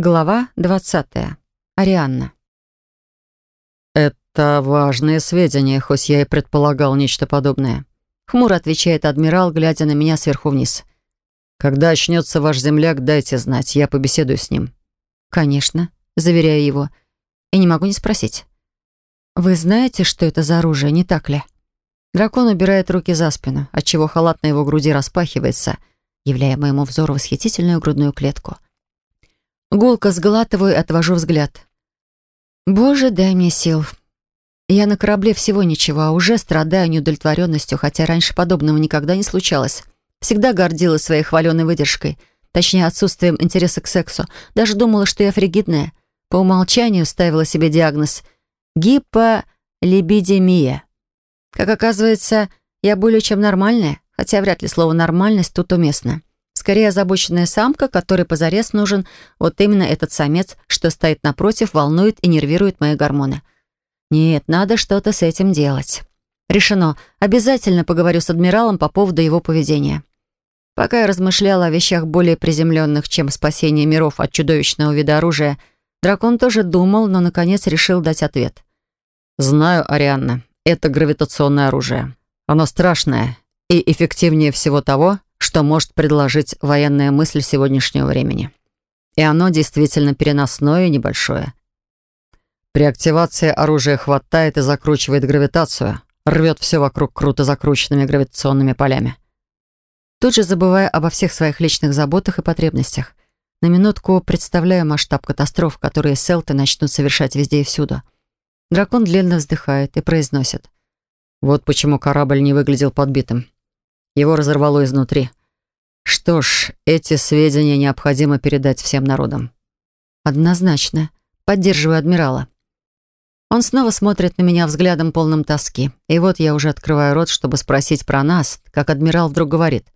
Глава 20. Арианна. «Это важные сведения, хоть я и предполагал нечто подобное», — хмуро отвечает адмирал, глядя на меня сверху вниз. «Когда очнется ваш земляк, дайте знать, я побеседую с ним». «Конечно», — заверяю его. И не могу не спросить. «Вы знаете, что это за оружие, не так ли?» Дракон убирает руки за спину, отчего халат на его груди распахивается, являя моему взору восхитительную грудную клетку — Гулко сглатываю и отвожу взгляд. Боже, дай мне сил. Я на корабле всего ничего, а уже страдаю неудовлетворенностью, хотя раньше подобного никогда не случалось. Всегда гордилась своей хваленой выдержкой, точнее, отсутствием интереса к сексу. Даже думала, что я фригидная. По умолчанию ставила себе диагноз гиполибидемия. Как оказывается, я более чем нормальная, хотя вряд ли слово «нормальность» тут уместно. Скорее озабоченная самка, которой позарез нужен вот именно этот самец, что стоит напротив, волнует и нервирует мои гормоны. Нет, надо что-то с этим делать. Решено. Обязательно поговорю с адмиралом по поводу его поведения. Пока я размышляла о вещах более приземленных, чем спасение миров от чудовищного вида оружия, дракон тоже думал, но, наконец, решил дать ответ. «Знаю, Арианна, это гравитационное оружие. Оно страшное и эффективнее всего того, что может предложить военная мысль сегодняшнего времени. И оно действительно переносное и небольшое. При активации оружия хватает и закручивает гравитацию, рвет все вокруг круто закрученными гравитационными полями. Тут же забывая обо всех своих личных заботах и потребностях. На минутку представляю масштаб катастроф, которые селты начнут совершать везде и всюду. Дракон длинно вздыхает и произносит. Вот почему корабль не выглядел подбитым. Его разорвало изнутри. Что ж, эти сведения необходимо передать всем народам. Однозначно. Поддерживаю адмирала. Он снова смотрит на меня взглядом полным тоски. И вот я уже открываю рот, чтобы спросить про нас, как адмирал вдруг говорит.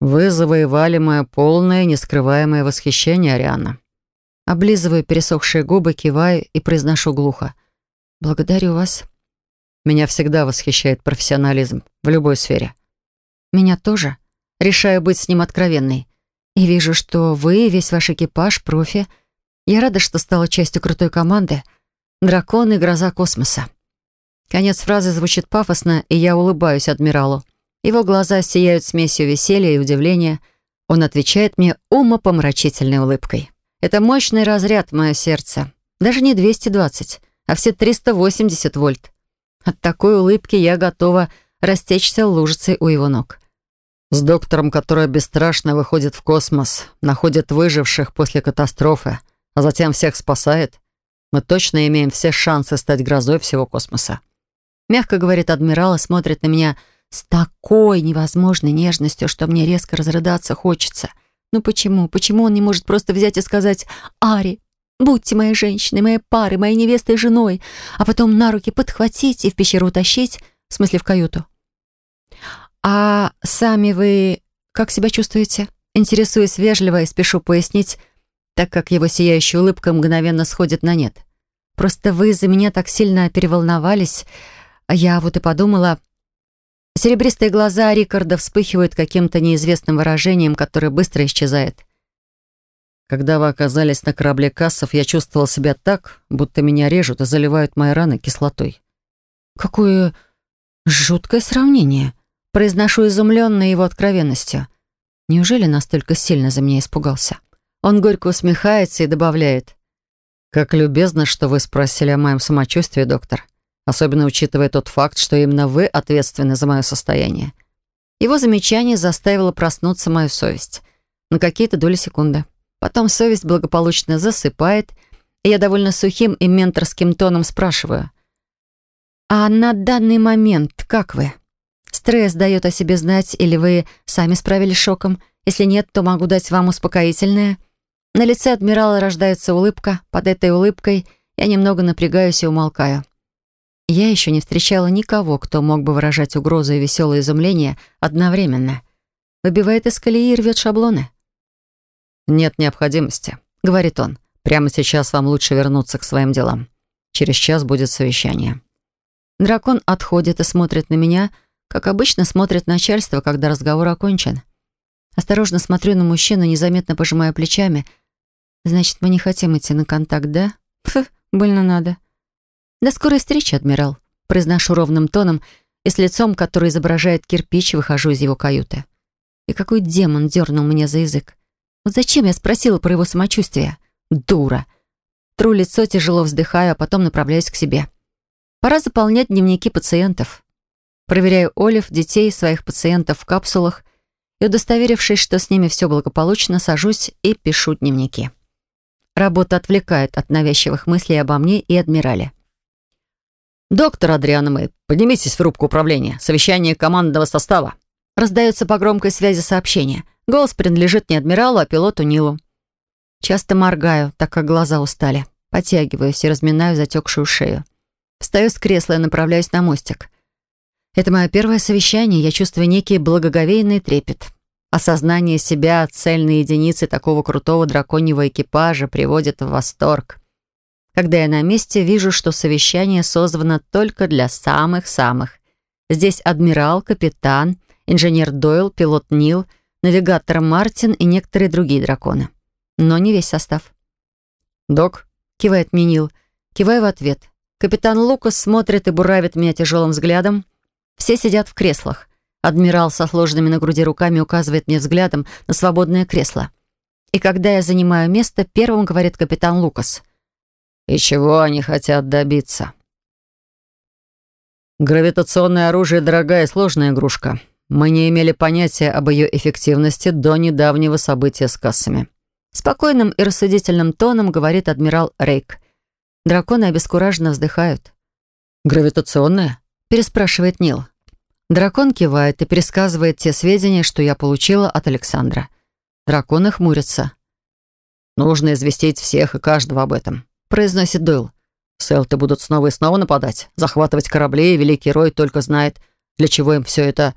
«Вы завоевали мое полное, нескрываемое восхищение, Ариана». Облизываю пересохшие губы, киваю и произношу глухо. «Благодарю вас». Меня всегда восхищает профессионализм в любой сфере. Меня тоже. Решаю быть с ним откровенной. И вижу, что вы, весь ваш экипаж, профи. Я рада, что стала частью крутой команды. Дракон и гроза космоса. Конец фразы звучит пафосно, и я улыбаюсь адмиралу. Его глаза сияют смесью веселья и удивления. Он отвечает мне умопомрачительной улыбкой. Это мощный разряд в мое сердце. Даже не 220, а все 380 вольт. От такой улыбки я готова растечься лужицей у его ног. С доктором, который бесстрашно выходит в космос, находит выживших после катастрофы, а затем всех спасает, мы точно имеем все шансы стать грозой всего космоса. Мягко говорит адмирал и смотрит на меня с такой невозможной нежностью, что мне резко разрыдаться хочется. Ну почему? Почему он не может просто взять и сказать «Ари, будьте моей женщиной, моей парой, моей невестой и женой», а потом на руки подхватить и в пещеру утащить, в смысле в каюту? «А сами вы как себя чувствуете?» Интересуюсь вежливо и спешу пояснить, так как его сияющая улыбка мгновенно сходит на нет. «Просто вы за меня так сильно переволновались. А я вот и подумала...» Серебристые глаза Рикарда вспыхивают каким-то неизвестным выражением, которое быстро исчезает. «Когда вы оказались на корабле кассов, я чувствовал себя так, будто меня режут и заливают мои раны кислотой». «Какое жуткое сравнение!» Произношу изумленно его откровенностью. Неужели настолько сильно за меня испугался? Он горько усмехается и добавляет. «Как любезно, что вы спросили о моем самочувствии, доктор. Особенно учитывая тот факт, что именно вы ответственны за мое состояние». Его замечание заставило проснуться мою совесть. На какие-то доли секунды. Потом совесть благополучно засыпает, и я довольно сухим и менторским тоном спрашиваю. «А на данный момент как вы?» Стресс дает о себе знать, или вы сами справились шоком? Если нет, то могу дать вам успокоительное. На лице адмирала рождается улыбка. Под этой улыбкой я немного напрягаюсь и умолкаю. Я еще не встречала никого, кто мог бы выражать угрозу и веселое изумление одновременно. Выбивает из колеи и рвет шаблоны. «Нет необходимости», — говорит он. «Прямо сейчас вам лучше вернуться к своим делам. Через час будет совещание». Дракон отходит и смотрит на меня — как обычно смотрит начальство, когда разговор окончен. Осторожно смотрю на мужчину, незаметно пожимая плечами. Значит, мы не хотим идти на контакт, да? Фу, больно надо. До скорой встречи, адмирал. Произношу ровным тоном и с лицом, который изображает кирпич, выхожу из его каюты. И какой демон дернул меня за язык. Вот зачем я спросила про его самочувствие? Дура. Тру лицо, тяжело вздыхаю, а потом направляюсь к себе. Пора заполнять дневники пациентов. Проверяю Олив, детей, своих пациентов в капсулах и, удостоверившись, что с ними все благополучно, сажусь и пишу дневники. Работа отвлекает от навязчивых мыслей обо мне и адмирале. «Доктор Адриана Мэй, поднимитесь в рубку управления. Совещание командного состава». Раздается по громкой связи сообщение. Голос принадлежит не адмиралу, а пилоту Нилу. Часто моргаю, так как глаза устали. Потягиваюсь и разминаю затекшую шею. Встаю с кресла и направляюсь на мостик. Это мое первое совещание, я чувствую некий благоговейный трепет. Осознание себя цельной единицы такого крутого драконьего экипажа приводит в восторг. Когда я на месте, вижу, что совещание созвано только для самых-самых. Здесь адмирал, капитан, инженер Дойл, пилот Нил, навигатор Мартин и некоторые другие драконы. Но не весь состав. «Док?» — кивает мне Нил. Киваю в ответ. Капитан Лукас смотрит и буравит меня тяжелым взглядом. Все сидят в креслах. Адмирал со сложенными на груди руками указывает мне взглядом на свободное кресло. И когда я занимаю место, первым говорит капитан Лукас. «И чего они хотят добиться?» «Гравитационное оружие — дорогая и сложная игрушка. Мы не имели понятия об ее эффективности до недавнего события с кассами». Спокойным и рассудительным тоном говорит адмирал Рейк. Драконы обескураженно вздыхают. «Гравитационное?» — переспрашивает Нил. Дракон кивает и пересказывает те сведения, что я получила от Александра. Драконы хмурятся. «Нужно известить всех и каждого об этом», — произносит Дойл. «Селты будут снова и снова нападать, захватывать корабли, и Великий Рой только знает, для чего им все это...»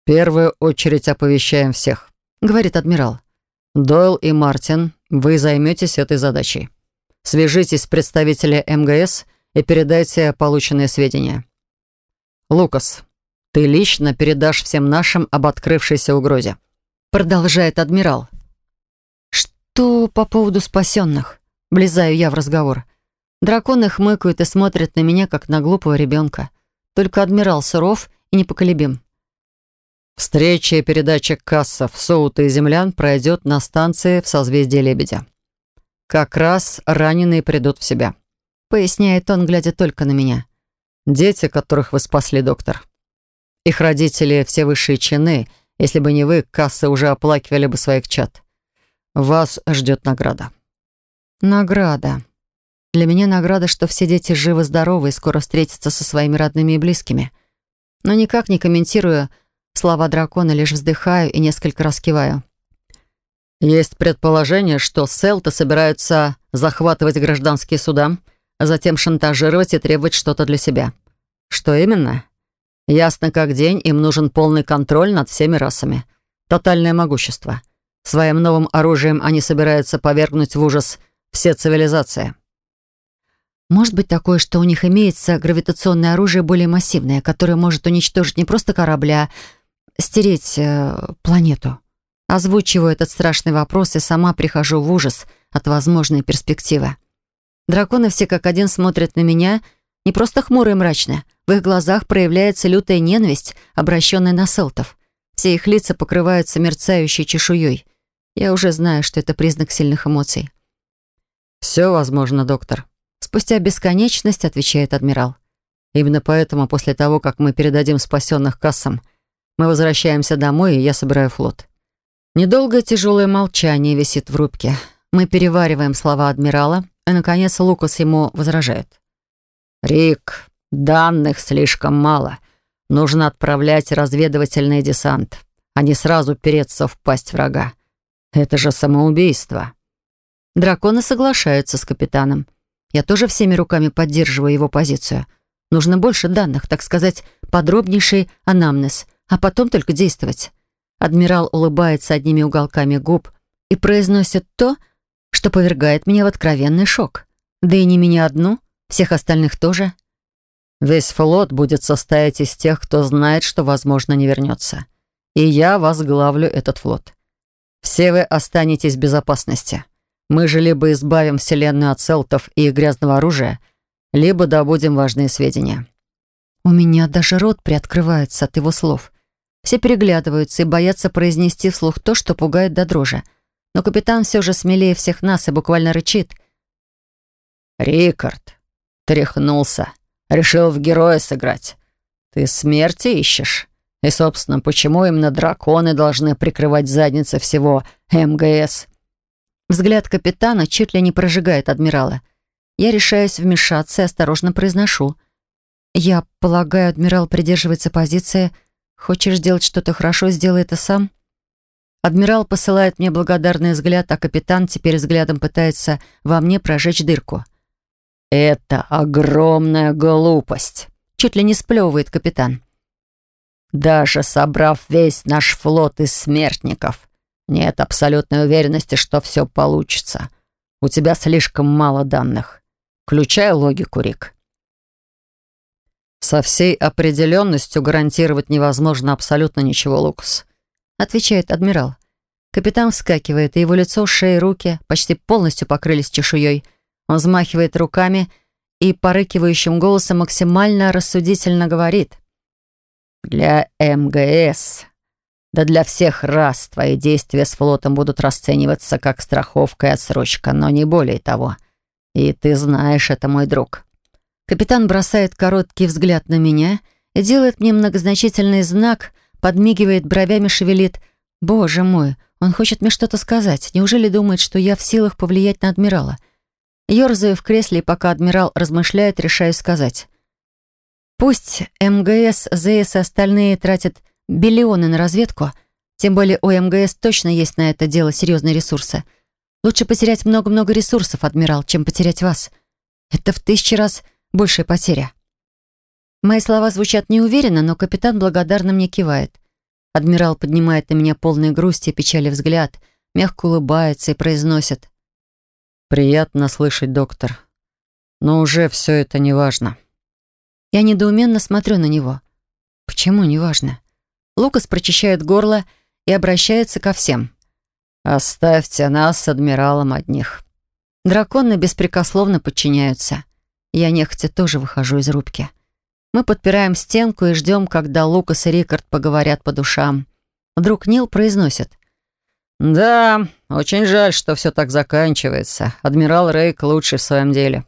«В первую очередь оповещаем всех», — говорит адмирал. «Дойл и Мартин, вы займетесь этой задачей. Свяжитесь с представителями МГС передайте полученные сведения. Лукас, ты лично передашь всем нашим об открывшейся угрозе. Продолжает адмирал. Что по поводу спасенных? Влезаю я в разговор. Драконы хмыкают и смотрят на меня, как на глупого ребенка. Только адмирал суров и непоколебим. Встреча и передача кассов, соута и землян пройдет на станции в созвездии Лебедя. Как раз раненые придут в себя. Поясняет он, глядя только на меня. Дети, которых вы спасли, доктор. Их родители все высшие чины. Если бы не вы, кассы уже оплакивали бы своих чад. Вас ждет награда. Награда. Для меня награда, что все дети живы-здоровы и скоро встретятся со своими родными и близкими. Но никак не комментирую Слова дракона лишь вздыхаю и несколько раз киваю. Есть предположение, что селты собираются захватывать гражданские суда, а затем шантажировать и требовать что-то для себя. Что именно? Ясно как день, им нужен полный контроль над всеми расами. Тотальное могущество. Своим новым оружием они собираются повергнуть в ужас все цивилизации. Может быть такое, что у них имеется гравитационное оружие более массивное, которое может уничтожить не просто корабль, а стереть э, планету? Озвучиваю этот страшный вопрос и сама прихожу в ужас от возможной перспективы. Драконы все как один смотрят на меня, не просто хмуро и мрачно. В их глазах проявляется лютая ненависть, обращенная на селтов. Все их лица покрываются мерцающей чешуей. Я уже знаю, что это признак сильных эмоций. «Все возможно, доктор», — спустя бесконечность отвечает адмирал. «Именно поэтому после того, как мы передадим спасенных кассам, мы возвращаемся домой, и я собираю флот. Недолгое тяжелое молчание висит в рубке. Мы перевариваем слова адмирала, и, наконец, Лукас ему возражает. «Рик, данных слишком мало. Нужно отправлять разведывательный десант, а не сразу переться в пасть врага. Это же самоубийство». Драконы соглашаются с капитаном. Я тоже всеми руками поддерживаю его позицию. Нужно больше данных, так сказать, подробнейший анамнез — а потом только действовать. Адмирал улыбается одними уголками губ и произносит то, что повергает меня в откровенный шок. Да и не меня одну, всех остальных тоже. Весь флот будет состоять из тех, кто знает, что, возможно, не вернется. И я возглавлю этот флот. Все вы останетесь в безопасности. Мы же либо избавим Вселенную от селтов и их грязного оружия, либо добудем важные сведения». У меня даже рот приоткрывается от его слов. Все переглядываются и боятся произнести вслух то, что пугает до дрожи. Но капитан все же смелее всех нас и буквально рычит. «Рикард, тряхнулся. Решил в героя сыграть. Ты смерти ищешь? И, собственно, почему именно драконы должны прикрывать задницы всего МГС?» Взгляд капитана чуть ли не прожигает адмирала. Я решаюсь вмешаться и осторожно произношу. «Я полагаю, адмирал придерживается позиции «Хочешь сделать что-то хорошо, сделай это сам». Адмирал посылает мне благодарный взгляд, а капитан теперь взглядом пытается во мне прожечь дырку. «Это огромная глупость», — чуть ли не сплевывает капитан. «Даже собрав весь наш флот из смертников, нет абсолютной уверенности, что все получится. У тебя слишком мало данных. Включай логику, Рик». «Со всей определенностью гарантировать невозможно абсолютно ничего, Лукас», отвечает адмирал. Капитан вскакивает, и его лицо, шея руки почти полностью покрылись чешуей. Он взмахивает руками и порыкивающим голосом максимально рассудительно говорит. «Для МГС, да для всех раз твои действия с флотом будут расцениваться как страховка и отсрочка, но не более того. И ты знаешь это, мой друг». Капитан бросает короткий взгляд на меня и делает мне многозначительный знак, подмигивает бровями, шевелит. «Боже мой, он хочет мне что-то сказать. Неужели думает, что я в силах повлиять на адмирала?» Ёрзаю в кресле, пока адмирал размышляет, решаю сказать. «Пусть МГС, ЗС и остальные тратят биллионы на разведку, тем более у МГС точно есть на это дело серьезные ресурсы. Лучше потерять много-много ресурсов, адмирал, чем потерять вас. Это в тысячи раз большая потеря». Мои слова звучат неуверенно, но капитан благодарно мне кивает. Адмирал поднимает на меня полный грусти и печали взгляд, мягко улыбается и произносит. «Приятно слышать, доктор. Но уже все это не важно». Я недоуменно смотрю на него. Почему не важно? Лукас прочищает горло и обращается ко всем. «Оставьте нас с адмиралом одних». Драконы беспрекословно подчиняются. Я нехотя тоже выхожу из рубки. Мы подпираем стенку и ждем, когда Лукас и Рикард поговорят по душам. Вдруг Нил произносит. «Да, очень жаль, что все так заканчивается. Адмирал Рейк лучший в своем деле».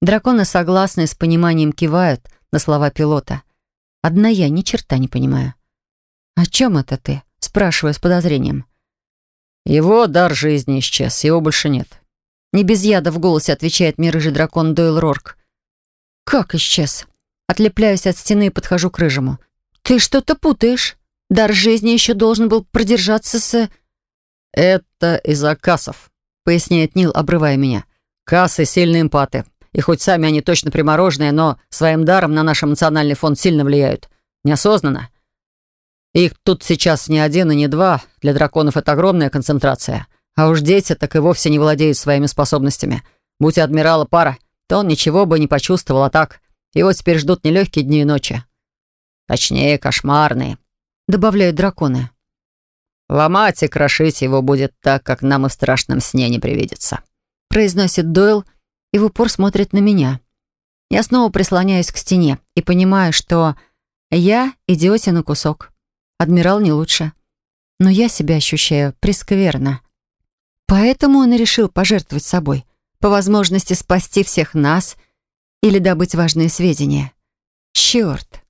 Драконы согласны с пониманием кивают на слова пилота. Одна я ни черта не понимаю. «О чем это ты?» — спрашиваю с подозрением. «Его дар жизни исчез, его больше нет». Не без яда в голосе отвечает мне рыжий дракон Дойл Рорк. «Как исчез?» Отлепляюсь от стены и подхожу к рыжему. «Ты что-то путаешь. Дар жизни еще должен был продержаться с...» «Это из-за кассов», — поясняет Нил, обрывая меня. «Кассы — сильные эмпаты. И хоть сами они точно примороженные, но своим даром на наш эмоциональный фон сильно влияют. Неосознанно. Их тут сейчас не один и не два. Для драконов это огромная концентрация. А уж дети так и вовсе не владеют своими способностями. Будь адмирала пара, то он ничего бы не почувствовал, а так его теперь ждут нелегкие дни и ночи. Точнее, кошмарные, добавляют драконы. Ломать и крошить его будет так, как нам и в страшном сне не привидится. Произносит Дойл и в упор смотрит на меня. Я снова прислоняюсь к стене и понимаю, что я идиотин на кусок. Адмирал не лучше. Но я себя ощущаю прескверно. Поэтому он и решил пожертвовать собой. По возможности спасти всех нас или добыть важные сведения. Черт!